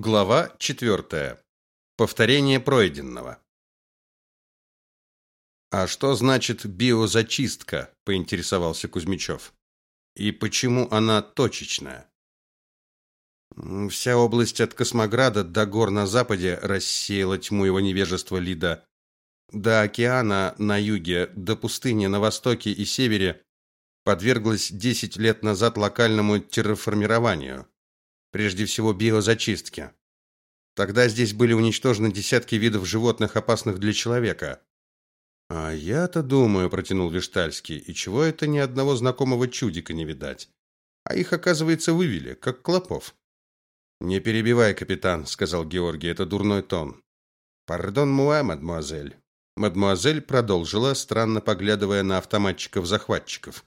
Глава 4. Повторение пройденного. А что значит биозачистка, поинтересовался Кузьмичев. И почему она точечная? Вся область от Космограда до гор на западе рассеяла тьму его невежества Лида. До океана на юге, до пустыни на востоке и севере подверглась 10 лет назад локальному терраформированию прежде всего биозачистки. Тогда здесь были уничтожены десятки видов животных, опасных для человека. А я-то думаю, протянул Виштальский, и чего это ни одного знакомого чудика не видать? А их, оказывается, вывели, как клопов. Не перебивай, капитан, сказал Георгий, это дурной тон. Пардон, муа, мадмуазель. Мадмуазель продолжила, странно поглядывая на автоматчиков-захватчиков.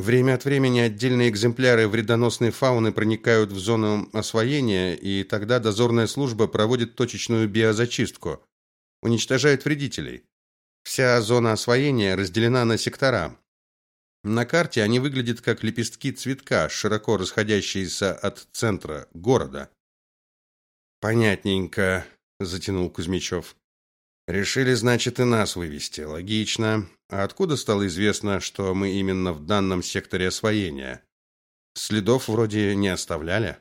Время от времени отдельные экземпляры вредоносной фауны проникают в зону освоения, и тогда дозорная служба проводит точечную биозачистку, уничтожает вредителей. Вся зона освоения разделена на сектора. На карте они выглядят как лепестки цветка, широко расходящиеся от центра города. Понятненько, затянул Кузьмичев. Решили, значит, и нас вывести. Логично. А откуда стало известно, что мы именно в данном секторе освоения? Следов вроде не оставляли.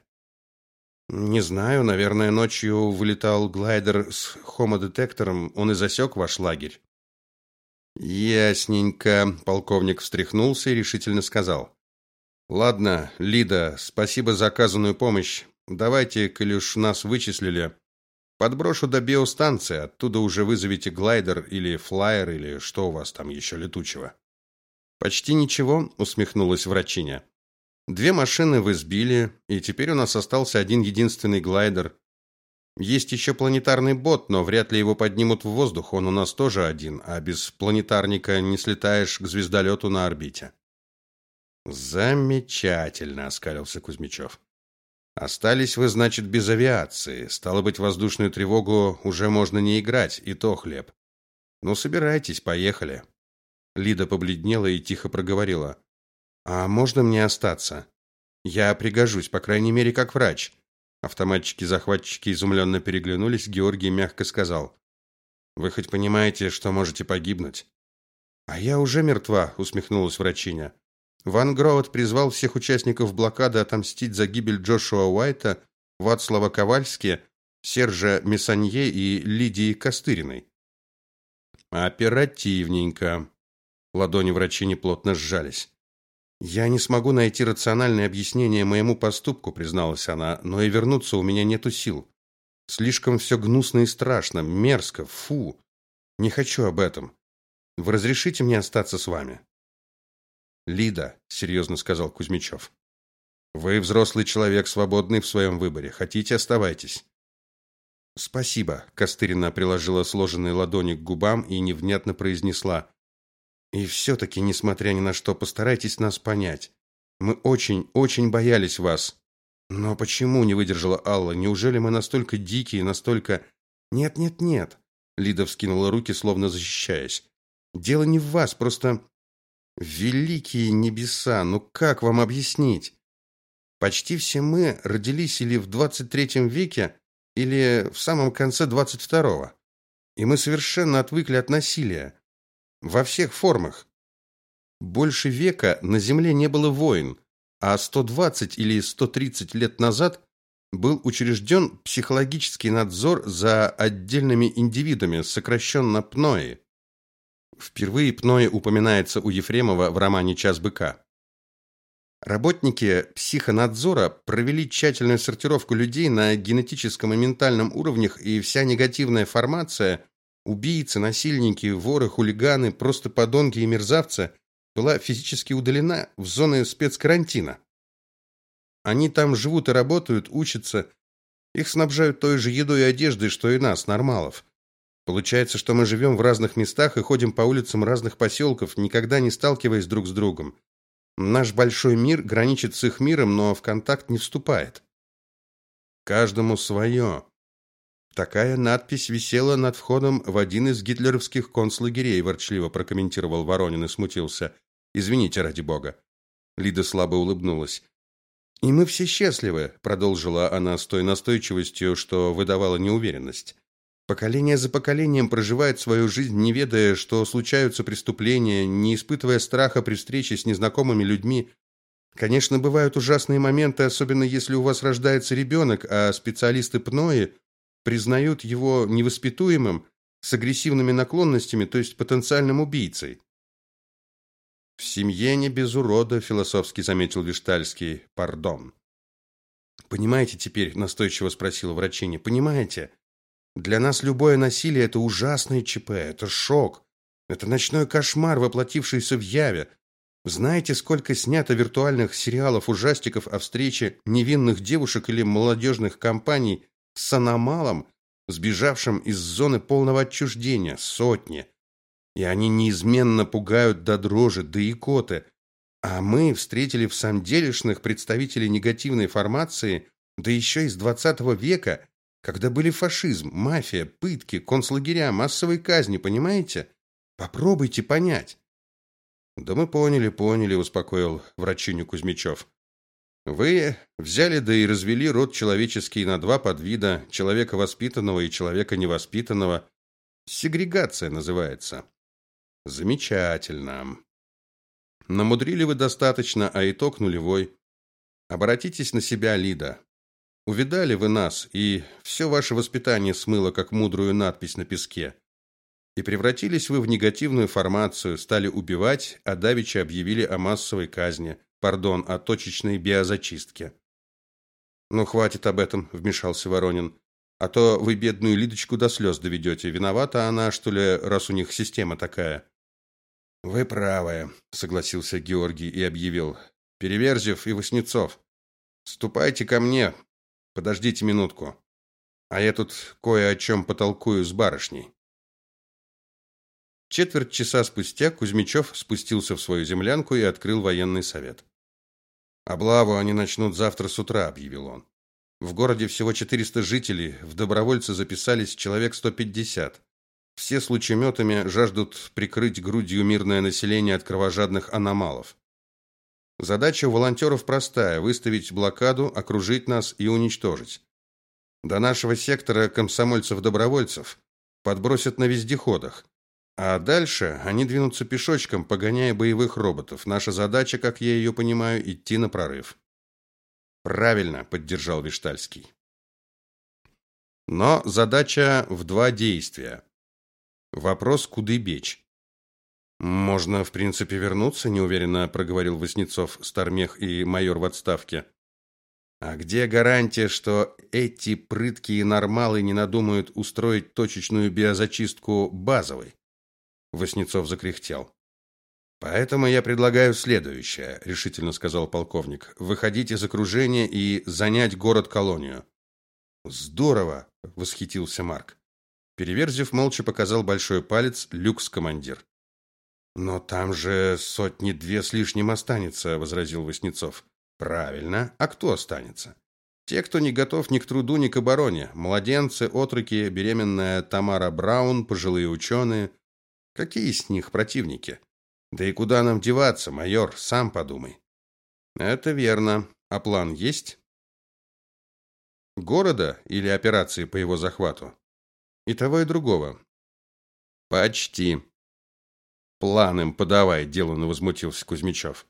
Не знаю, наверное, ночью вылетал глайдер с хомодетектором, он и засек ваш лагерь. Ясненько, полковник встряхнулся и решительно сказал: Ладно, Лида, спасибо за оказанную помощь. Давайте, коли уж нас вычислили, Подброшу до биостанции, оттуда уже вызовите глайдер или флайер или что у вас там еще летучего. Почти ничего, усмехнулась врачиня. Две машины вы сбили, и теперь у нас остался один единственный глайдер. Есть еще планетарный бот, но вряд ли его поднимут в воздух, он у нас тоже один, а без планетарника не слетаешь к звездолету на орбите. Замечательно, оскалился Кузьмичев. Остались вы, значит, без авиации. Стало быть, воздушную тревогу уже можно не играть, и то хлеб. Ну, собирайтесь, поехали. Лида побледнела и тихо проговорила: "А можно мне остаться? Я пригожусь, по крайней мере, как врач". Автоматчики-захватчики изумленно переглянулись, Георгий мягко сказал: "Вы хоть понимаете, что можете погибнуть?" "А я уже мертва", усмехнулась врачиня. Ван Гроут призвал всех участников блокады отомстить за гибель Джошуа Уайта, Вацлава Ковальски, Сержа Месанье и Лидии Костыриной. Оперативненько. Ладони врачини плотно сжались. Я не смогу найти рациональное объяснение моему поступку, призналась она, но и вернуться у меня нету сил. Слишком все гнусно и страшно, мерзко, фу. Не хочу об этом. Вы разрешите мне остаться с вами? Лида, серьезно сказал Кузьмичев. Вы взрослый человек, свободный в своем выборе. Хотите, оставайтесь. Спасибо, Костырина приложила сложенные ладони к губам и невнятно произнесла: И все таки несмотря ни на что, постарайтесь нас понять. Мы очень, очень боялись вас. Но почему не выдержала Алла? Неужели мы настолько дикие, настолько Нет, нет, нет. Лида вскинула руки, словно защищаясь. Дело не в вас, просто Великие небеса, ну как вам объяснить? Почти все мы родились или в 23 веке, или в самом конце 22-го. И мы совершенно отвыкли от насилия во всех формах. Больше века на земле не было войн, а 120 или 130 лет назад был учрежден психологический надзор за отдельными индивидами, сокращенно ПНОИ. Впервые Пное упоминается у Ефремова в романе Час быка. Работники психонадзора провели тщательную сортировку людей на генетическом и ментальном уровнях, и вся негативная формация убийцы, насильники, воры, хулиганы, просто подонки и мерзавцы была физически удалена в зоны спецкарантина. Они там живут и работают, учатся. Их снабжают той же едой и одеждой, что и нас, нормалов. Получается, что мы живем в разных местах и ходим по улицам разных поселков, никогда не сталкиваясь друг с другом. Наш большой мир граничит с их миром, но в контакт не вступает. Каждому свое. Такая надпись висела над входом в один из гитлеровских концлагерей, ворчливо прокомментировал Воронин и смутился. Извините ради бога. Лида слабо улыбнулась. И мы все счастливы, продолжила она с той настойчивостью, что выдавала неуверенность. Поколение за поколением проживает свою жизнь, не ведая, что случаются преступления, не испытывая страха при встрече с незнакомыми людьми. Конечно, бывают ужасные моменты, особенно если у вас рождается ребенок, а специалисты ПНОИ признают его невоспитуемым, с агрессивными наклонностями, то есть потенциальным убийцей. В семье не без урода, философски заметил Виштальский. Пардон. Понимаете теперь, настойчиво спросила врачиня. Понимаете? Для нас любое насилие это ужасное ЧП, это шок. Это ночной кошмар, воплотившийся в яве. Знаете, сколько снято виртуальных сериалов ужастиков о встрече невинных девушек или молодежных компаний с аномалом, сбежавшим из зоны полного отчуждения? Сотни и они неизменно пугают до дрожи, да и коты. А мы встретили в самом делешных представителей негативной формации, да еще из 20 века, когда были фашизм, мафия, пытки, концлагеря, массовые казни, понимаете? Попробуйте понять. Да мы поняли, поняли, успокоил врачиню Кузьмичев. Вы взяли да и развели род человеческий на два подвида: человека воспитанного и человека невоспитанного. Сегрегация называется. Замечательно. Намудрили вы достаточно, а итог нулевой. Обратитесь на себя, Лида. Увидали вы нас, и все ваше воспитание смыло, как мудрую надпись на песке. И превратились вы в негативную формацию, стали убивать, а давеча объявили о массовой казни, пардон, о точечной биозачистке. Ну, хватит об этом, вмешался Воронин. А то вы бедную Лидочку до слез доведете. Виновата она, что ли, раз у них система такая. Вы правы, согласился Георгий и объявил: Переверзев и Васнецов, ступайте ко мне. Подождите минутку. А я тут кое о чем потолкую с барышней. Четверть часа спустя Кузьмичев спустился в свою землянку и открыл военный совет. Облаву они начнут завтра с утра, объявил он. В городе всего 400 жителей, в добровольцы записались человек 150. Все с лучеметами жаждут прикрыть грудью мирное население от кровожадных аномалов. Задача у волонтеров простая выставить блокаду, окружить нас и уничтожить. До нашего сектора комсомольцев-добровольцев подбросят на вездеходах. А дальше они двинутся пешочком, погоняя боевых роботов. Наша задача, как я ее понимаю, идти на прорыв. Правильно, поддержал Виштальский. Но задача в два действия. Вопрос, куды бечь? Можно, в принципе, вернуться, неуверенно проговорил Воснецов, Стармех и майор в отставке. А где гарантия, что эти прыткие нормалы не надумают устроить точечную биозачистку базовой? Воснецов закряхтел. Поэтому я предлагаю следующее, решительно сказал полковник. Выходить из окружения и занять город-колонию. Здорово, восхитился Марк. Переверзев молча показал большой палец люкс-командир. Но там же сотни две с лишним останется, возразил Васнецов. Правильно. А кто останется? Те, кто не готов ни к труду, ни к обороне. Младенцы, отроки, беременная Тамара Браун, пожилые ученые. Какие с них противники? Да и куда нам деваться, майор, сам подумай. Это верно. А план есть? Города или операции по его захвату? И того, и другого. Почти. План им подавай, деланно возмутился Кузьмичев.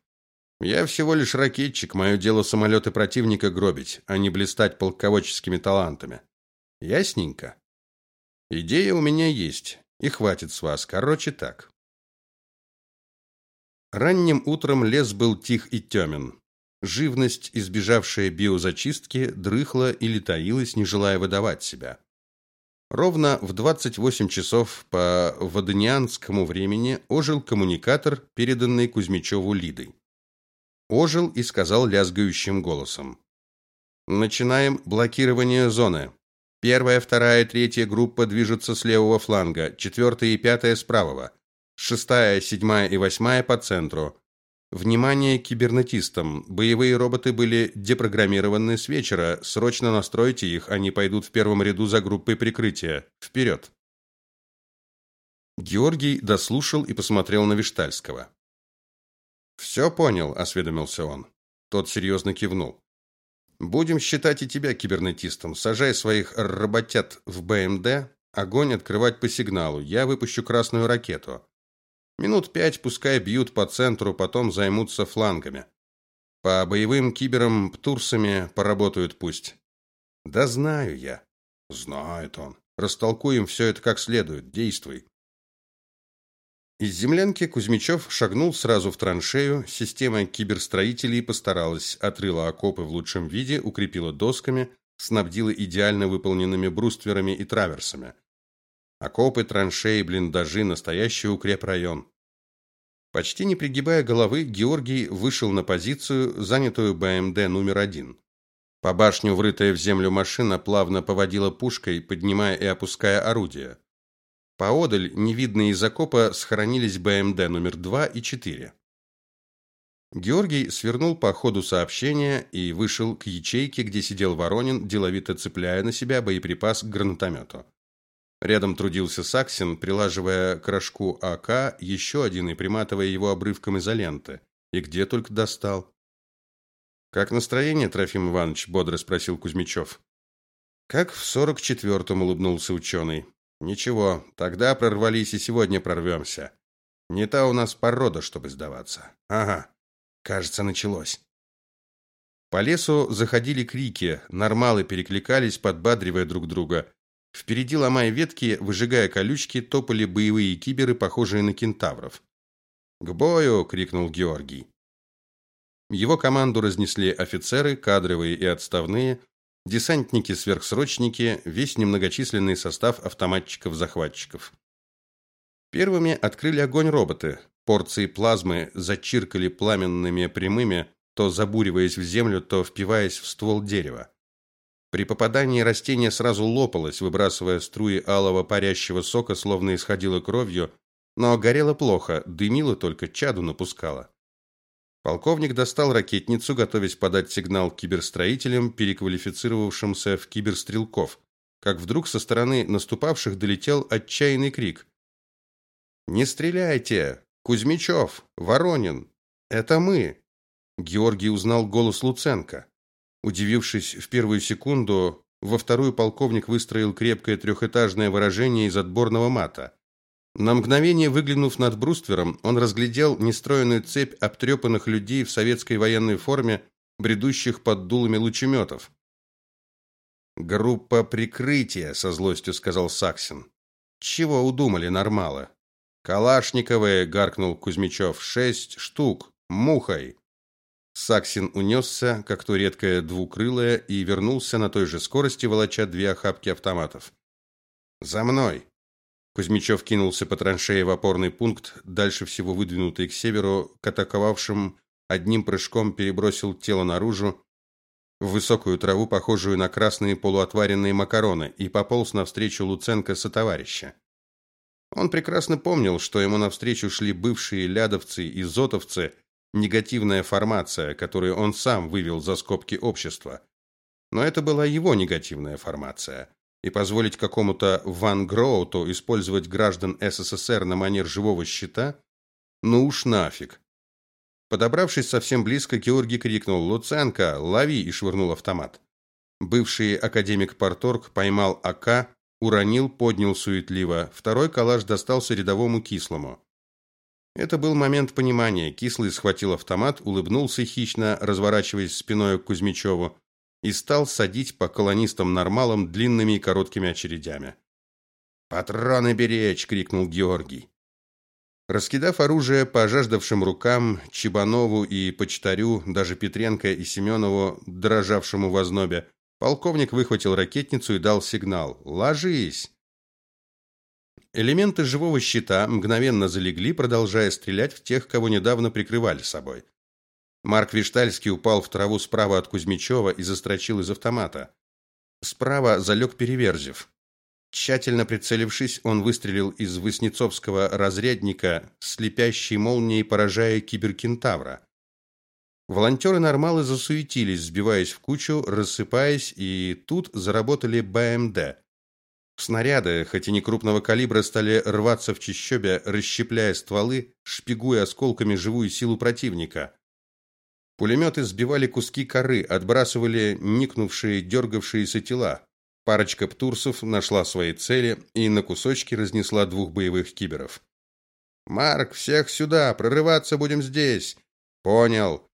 Я всего лишь ракетчик, мое дело самолеты противника гробить, а не блистать полководческими талантами. Ясненько. Идея у меня есть, и хватит с вас. Короче так. Ранним утром лес был тих и темен. Живность, избежавшая биозачистки, дрыхла или таилась, не желая выдавать себя. Ровно в 28 часов по водонианскому времени ожил коммуникатор, переданный Кузьмичеву Лидой. Ожил и сказал лязгающим голосом: "Начинаем блокирование зоны. Первая, вторая, третья группа движутся с левого фланга, четвертая и пятая с правого, шестая, седьмая и восьмая по центру. Внимание кибернетистам. Боевые роботы были депрограммированы с вечера. Срочно настройте их, они пойдут в первом ряду за группой прикрытия. Вперед!» Георгий дослушал и посмотрел на Виштальского. «Все понял», — осведомился он. Тот серьезно кивнул. Будем считать и тебя кибернетистом. Сажай своих работят в БМД, огонь открывать по сигналу. Я выпущу красную ракету. Минут пять пускай бьют по центру, потом займутся флангами. По боевым киберам птурсами поработают пусть. Да знаю я. Знает он. Растолкуем все это как следует. Действуй. Из землянки Кузьмичев шагнул сразу в траншею. Система киберстроителей постаралась, отрыла окопы в лучшем виде, укрепила досками, снабдила идеально выполненными брустверами и траверсами. Окопы, траншеи, блиндажи настоящий укрепрайон. Почти не пригибая головы, Георгий вышел на позицию, занятую БМД номер один. По башню врытая в землю машина плавно поводила пушкой, поднимая и опуская орудия. Поодаль, невидные из окопа, схоронились БМД номер 2 и 4. Георгий свернул по ходу сообщения и вышел к ячейке, где сидел Воронин, деловито цепляя на себя боеприпас к гранатомету. Рядом трудился Саксин, прилаживая к рожку АК еще один и приматывая его обрывком изоленты. И где только достал. «Как настроение, Трофим Иванович?» – бодро спросил Кузьмичев. «Как в сорок четвертом», – улыбнулся ученый. Ничего, тогда прорвались и сегодня прорвемся. Не та у нас порода, чтобы сдаваться. Ага. Кажется, началось. По лесу заходили крики, нормалы перекликались, подбадривая друг друга. Впереди, ломая ветки, выжигая колючки, топали боевые киберы, похожие на кентавров. «К бою!» — крикнул Георгий. Его команду разнесли офицеры, кадровые и отставные, десантники-сверхсрочники, весь немногочисленный состав автоматчиков-захватчиков. Первыми открыли огонь роботы. Порции плазмы зачиркали пламенными прямыми, то забуриваясь в землю, то впиваясь в ствол дерева. При попадании растение сразу лопалось, выбрасывая струи алого парящего сока, словно исходило кровью, но горело плохо, дымило только, чаду напускало. Полковник достал ракетницу, готовясь подать сигнал киберстроителям, переквалифицировавшимся в киберстрелков, как вдруг со стороны наступавших долетел отчаянный крик. «Не стреляйте! Кузьмичев! Воронин! Это мы!» Георгий узнал голос Луценко. Удивившись в первую секунду, во вторую полковник выстроил крепкое трехэтажное выражение из отборного мата. На мгновение выглянув над бруствером, он разглядел нестроенную цепь обтрепанных людей в советской военной форме, бредущих под дулами лучеметов. Группа прикрытия, со злостью сказал Саксин. Чего удумали нормалы? Калашниковые, гаркнул Кузьмичев. Шесть штук, мухой. Саксин унесся, как то редкое двукрылое, и вернулся на той же скорости, волоча две охапки автоматов. За мной. Кузьмичев кинулся по траншее в опорный пункт, дальше всего выдвинутый к северу, к атаковавшим одним прыжком перебросил тело наружу в высокую траву, похожую на красные полуотваренные макароны, и пополз навстречу Луценко со товарища. Он прекрасно помнил, что ему навстречу шли бывшие лядовцы и зотовцы, негативная формация, которую он сам вывел за скобки общества. Но это была его негативная формация и позволить какому-то Ван Гроуту использовать граждан СССР на манер живого щита? Ну уж нафиг. Подобравшись совсем близко, Георгий крикнул: "Луценко, лови!" и швырнул автомат. Бывший академик Порторг поймал АК, уронил, поднял суетливо. Второй калаш достался рядовому кислому. Это был момент понимания. Кислый схватил автомат, улыбнулся хищно, разворачиваясь спиной к Кузьмичеву и стал садить по колонистам-нормалам длинными и короткими очередями. «Патроны беречь!» — крикнул Георгий. Раскидав оружие по жаждавшим рукам Чебанову и Почтарю, даже Петренко и Семенову, дрожавшему в ознобе, полковник выхватил ракетницу и дал сигнал «Ложись!». Элементы живого щита мгновенно залегли, продолжая стрелять в тех, кого недавно прикрывали собой. Марк Виштальский упал в траву справа от Кузьмичева и застрочил из автомата. Справа залег Переверзев. Тщательно прицелившись, он выстрелил из Воснецовского разрядника, слепящей молнией поражая киберкентавра. Волонтеры-нормалы засуетились, сбиваясь в кучу, рассыпаясь, и тут заработали БМД. Снаряды, хоть и не крупного калибра, стали рваться в чащобе, расщепляя стволы, шпигуя осколками живую силу противника. Пулеметы сбивали куски коры, отбрасывали никнувшие, дергавшиеся тела. Парочка птурсов нашла свои цели и на кусочки разнесла двух боевых киберов. «Марк, всех сюда! Прорываться будем здесь!» «Понял!»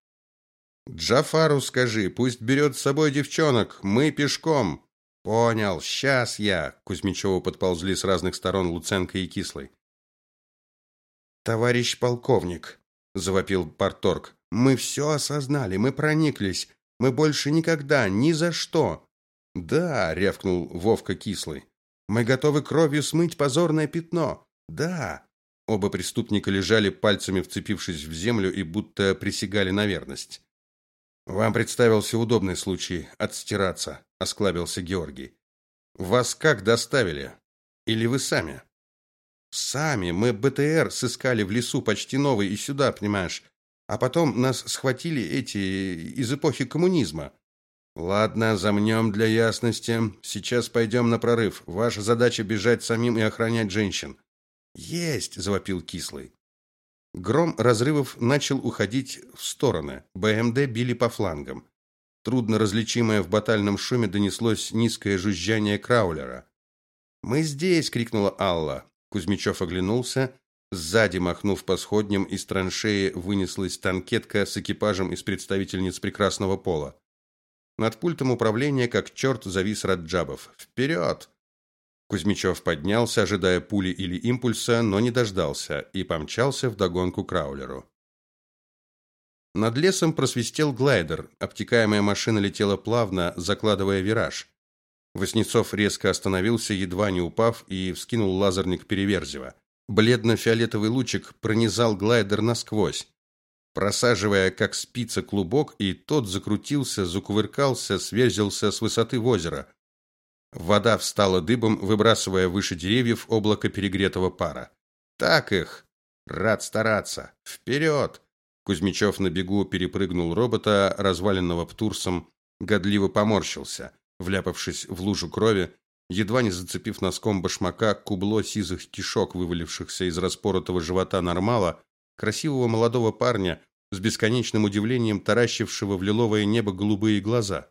«Джафару скажи, пусть берет с собой девчонок, мы пешком!» «Понял, сейчас я!» К подползли с разных сторон Луценко и Кислый. «Товарищ полковник!» – завопил Парторг. Мы все осознали, мы прониклись. Мы больше никогда, ни за что. Да, рявкнул Вовка кислый. Мы готовы кровью смыть позорное пятно. Да. Оба преступника лежали пальцами вцепившись в землю и будто присягали на верность. Вам представился удобный случай отстираться, осклабился Георгий. Вас как доставили? Или вы сами? Сами. Мы БТР сыскали в лесу почти новый и сюда, понимаешь? А потом нас схватили эти из эпохи коммунизма. Ладно, замнем для ясности. Сейчас пойдем на прорыв. Ваша задача бежать самим и охранять женщин. Есть, завопил кислый. Гром разрывов начал уходить в стороны. БМД били по флангам. Трудно различимое в батальном шуме донеслось низкое жужжание краулера. "Мы здесь!" крикнула Алла. Кузьмичев оглянулся. Сзади, махнув по сходням, из траншеи вынеслась танкетка с экипажем из представительниц прекрасного пола. Над пультом управления, как черт, завис Раджабов. «Вперед!» Кузьмичев поднялся, ожидая пули или импульса, но не дождался и помчался в догонку краулеру. Над лесом просвистел глайдер. Обтекаемая машина летела плавно, закладывая вираж. Воснецов резко остановился, едва не упав, и вскинул лазерник Переверзева. Бледно-фиолетовый лучик пронизал глайдер насквозь, просаживая как спица клубок, и тот закрутился, закувыркался, сверзился с высоты в озеро. Вода встала дыбом, выбрасывая выше деревьев облако перегретого пара. Так их. Рад стараться. Вперед!» Кузьмичев на бегу перепрыгнул робота, разваленного птурсом, годливо поморщился, вляпавшись в лужу крови, едва не зацепив носком башмака кубло сизых кишок, вывалившихся из распоротого живота нормала, красивого молодого парня с бесконечным удивлением таращившего в лиловое небо голубые глаза.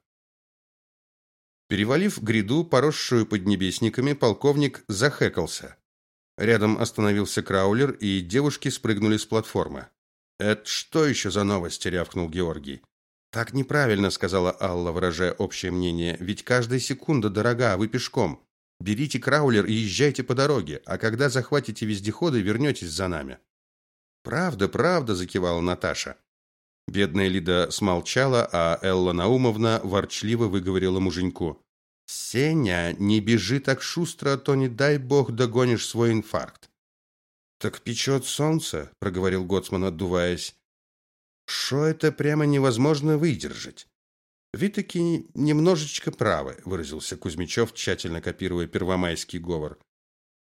Перевалив гряду, поросшую поднебесниками, полковник захекался. Рядом остановился краулер, и девушки спрыгнули с платформы. «Это что еще за новости?» – рявкнул Георгий. Так неправильно, сказала Алла, выражая общее мнение. Ведь каждая секунда дорога, а вы пешком. Берите краулер и езжайте по дороге, а когда захватите вездеходы, вернетесь за нами. Правда, правда, закивала Наташа. Бедная Лида смолчала, а Элла Наумовна ворчливо выговорила муженьку: "Сеня, не бежи так шустро, а то не дай бог догонишь свой инфаркт". Так печет солнце, проговорил Гоцман, отдуваясь. Что это прямо невозможно выдержать. Вы таки немножечко правы, выразился Кузьмичев, тщательно копируя первомайский говор.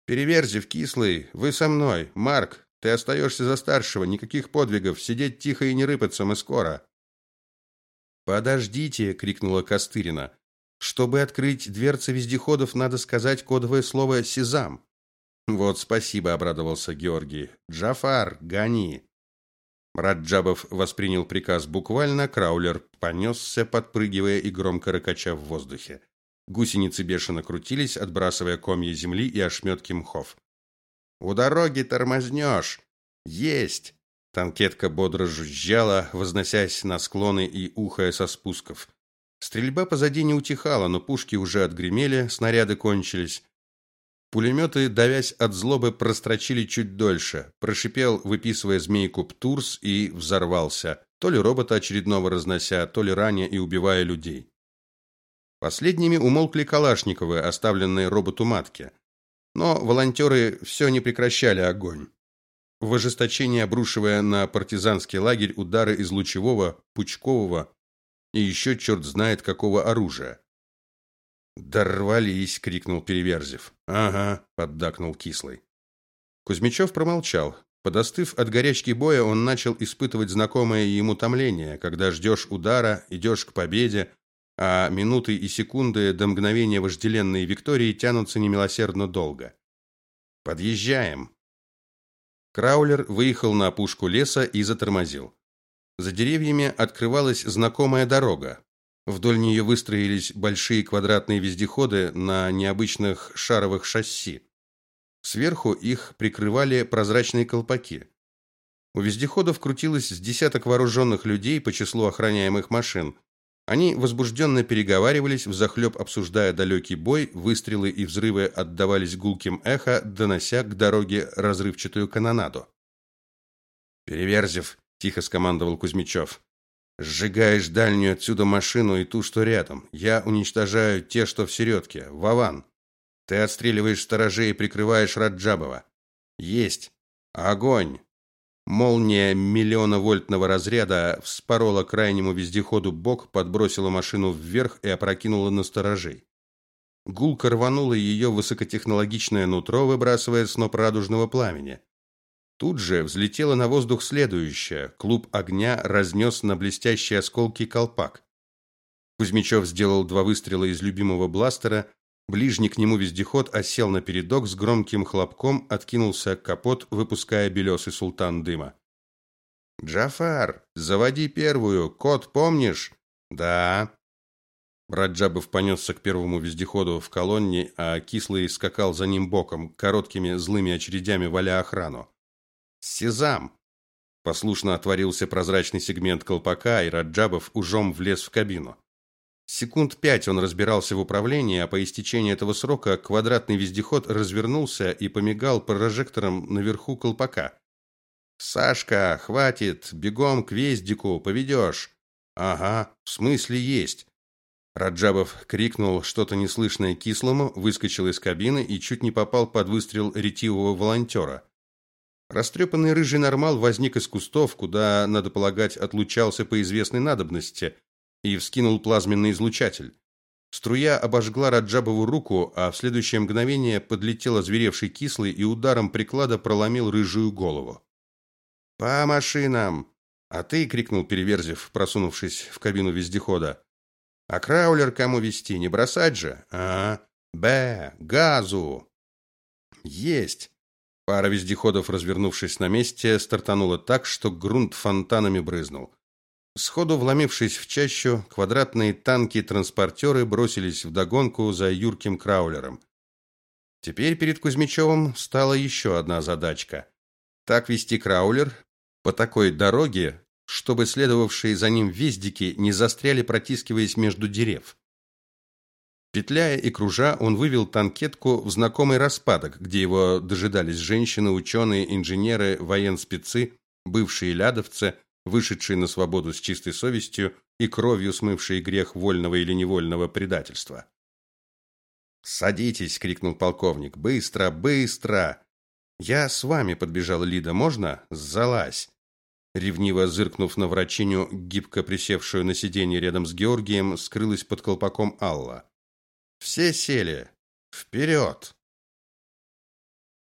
Переверзев кислый, вы со мной. Марк, ты остаешься за старшего, никаких подвигов, сидеть тихо и не рыпаться, мы скоро. Подождите, крикнула Костырина. Чтобы открыть дверцы вездеходов, надо сказать кодовое слово сезам. Вот спасибо, обрадовался Георгий. Джафар, гони. Раджабов воспринял приказ буквально, краулер понесся, подпрыгивая и громко рыкача в воздухе. Гусеницы бешено крутились, отбрасывая комья земли и ошметки мхов. «У дороги тормознешь!» «Есть!» Танкетка бодро жужжала, возносясь на склоны и ухая со спусков. Стрельба позади не утихала, но пушки уже отгремели, снаряды кончились. Пулеметы, давясь от злобы, прострочили чуть дольше. Прошипел, выписывая змейку Птурс, и взорвался, то ли робота очередного разнося, то ли раня и убивая людей. Последними умолкли Калашниковы, оставленные роботу матки. Но волонтеры все не прекращали огонь. В ожесточении обрушивая на партизанский лагерь удары из лучевого, пучкового и еще черт знает какого оружия. «Дорвались!» — крикнул Переверзев. «Ага!» — поддакнул Кислый. Кузьмичев промолчал. Подостыв от горячки боя, он начал испытывать знакомое ему томление, когда ждешь удара, идешь к победе, а минуты и секунды до мгновения вожделенной виктории тянутся немилосердно долго. «Подъезжаем!» Краулер выехал на опушку леса и затормозил. За деревьями открывалась знакомая дорога. Вдоль нее выстроились большие квадратные вездеходы на необычных шаровых шасси. Сверху их прикрывали прозрачные колпаки. У вездеходов крутилось с десяток вооруженных людей по числу охраняемых машин. Они возбужденно переговаривались, взахлеб обсуждая далекий бой, выстрелы и взрывы отдавались гулким эхо, донося к дороге разрывчатую канонаду. «Переверзев», — тихо скомандовал Кузьмичев, — «сжигаешь дальнюю отсюда машину и ту, что рядом. Я уничтожаю те, что в середке. Вован. Ты отстреливаешь сторожей и прикрываешь Раджабова. Есть. Огонь!» Молния миллионовольтного разряда вспорола крайнему вездеходу бок, подбросила машину вверх и опрокинула на сторожей. Гулко рванула ее высокотехнологичное нутро, выбрасывая сноп радужного пламени. Тут же взлетела на воздух следующая. Клуб огня разнес на блестящие осколки колпак. Кузьмичев сделал два выстрела из любимого бластера, Ближний к нему вездеход осел на передок с громким хлопком, откинулся капот, выпуская белесый султан дыма. «Джафар, заводи первую. Код помнишь?» «Да». Раджабов понесся к первому вездеходу в колонне, а Кислый скакал за ним боком, короткими злыми очередями валя охрану. «Сезам!» Послушно отворился прозрачный сегмент колпака, и Раджабов ужом влез в кабину. Секунд пять он разбирался в управлении, а по истечении этого срока квадратный вездеход развернулся и помигал прожектором наверху колпака. «Сашка, хватит! Бегом к вездику, поведешь!» «Ага, в смысле есть!» Раджабов крикнул что-то неслышное кислому, выскочил из кабины и чуть не попал под выстрел ретивого волонтера. Растрепанный рыжий нормал возник из кустов, куда, надо полагать, отлучался по известной надобности – и вскинул плазменный излучатель. Струя обожгла Раджабову руку, а в следующее мгновение подлетел озверевший кислый и ударом приклада проломил рыжую голову. «По машинам!» «А ты!» — крикнул Переверзев, просунувшись в кабину вездехода. «А краулер кому вести? Не бросать же?» «А, Б, газу!» «Есть!» Пара вездеходов, развернувшись на месте, стартанула так, что грунт фонтанами брызнул. Сходу вломившись в чащу, квадратные танки-транспортеры бросились в догонку за юрким краулером. Теперь перед Кузьмичевым стала еще одна задачка. Так вести краулер по такой дороге, чтобы следовавшие за ним вездики не застряли, протискиваясь между дерев. Петляя и кружа, он вывел танкетку в знакомый распадок, где его дожидались женщины, ученые, инженеры, военспецы, бывшие лядовцы – вышедший на свободу с чистой совестью и кровью смывший грех вольного или невольного предательства. «Садитесь!» — крикнул полковник. «Быстро, быстро!» «Я с вами», — подбежала Лида. «Можно?» «Залазь!» Ревниво зыркнув на врачиню, гибко присевшую на сиденье рядом с Георгием, скрылась под колпаком Алла. «Все сели! Вперед!»